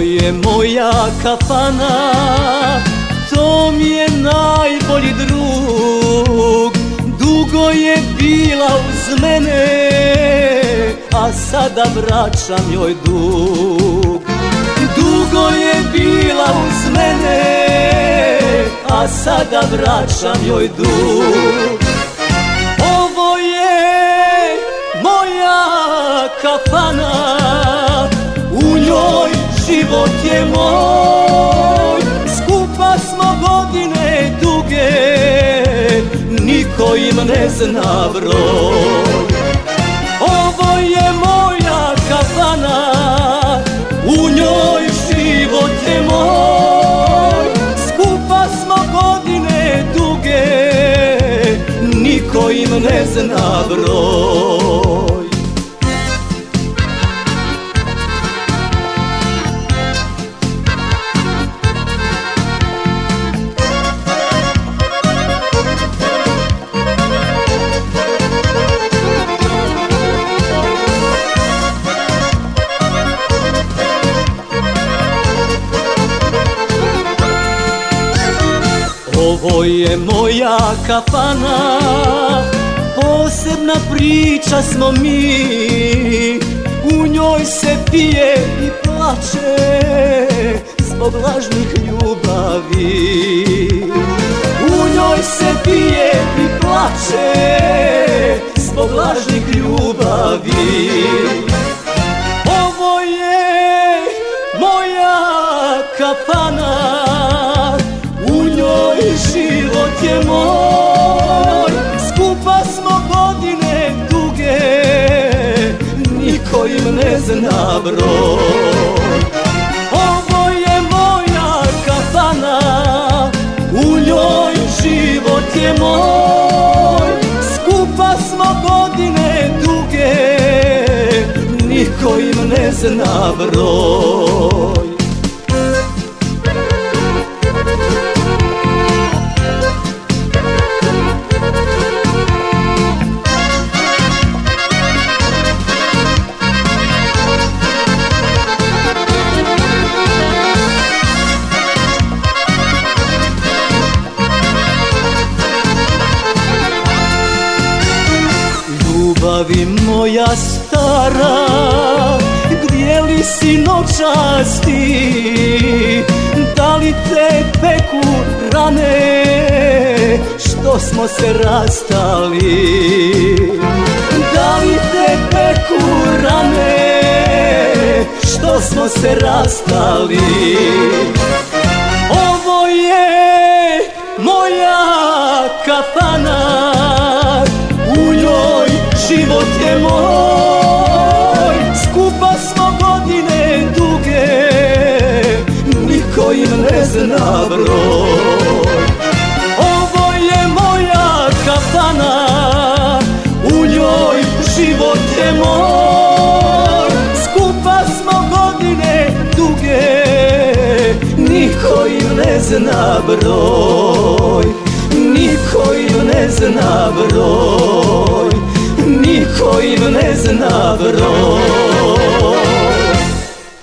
je moja kafana To mi je najbolji drug. Dugo je bila uz mene A sada vraćam joj dug. Dugo je bila uz mene A sada vraćam joj dug život je moj. Skupa smo godine duge Niko im ne zna broj. Ovo je moja kafana U njoj život je moj. Skupa smo godine duge Niko im ne zna broj Ovo je moja kafana Posebna priča smo mi. U njoj se pije i plače Zbog lažnih ljubavi. U njoj se pije i plače Zbog lažnih ljubavi zna broj Ovo je moja kafana U njoj život je moj. Skupa smo godine duge Niko im ne zna broj ljubavi moja stara Gdje li si noćasti Da li te peku rane? Što smo se rastali? Da li te peku rane? Što smo se rastali godine duge Niko im ne zna broj. Ovo je moja kafana U njoj život je moj. Skupa smo godine duge Niko im ne zna broj. Niko im ne zna broj Niko im ne zna broj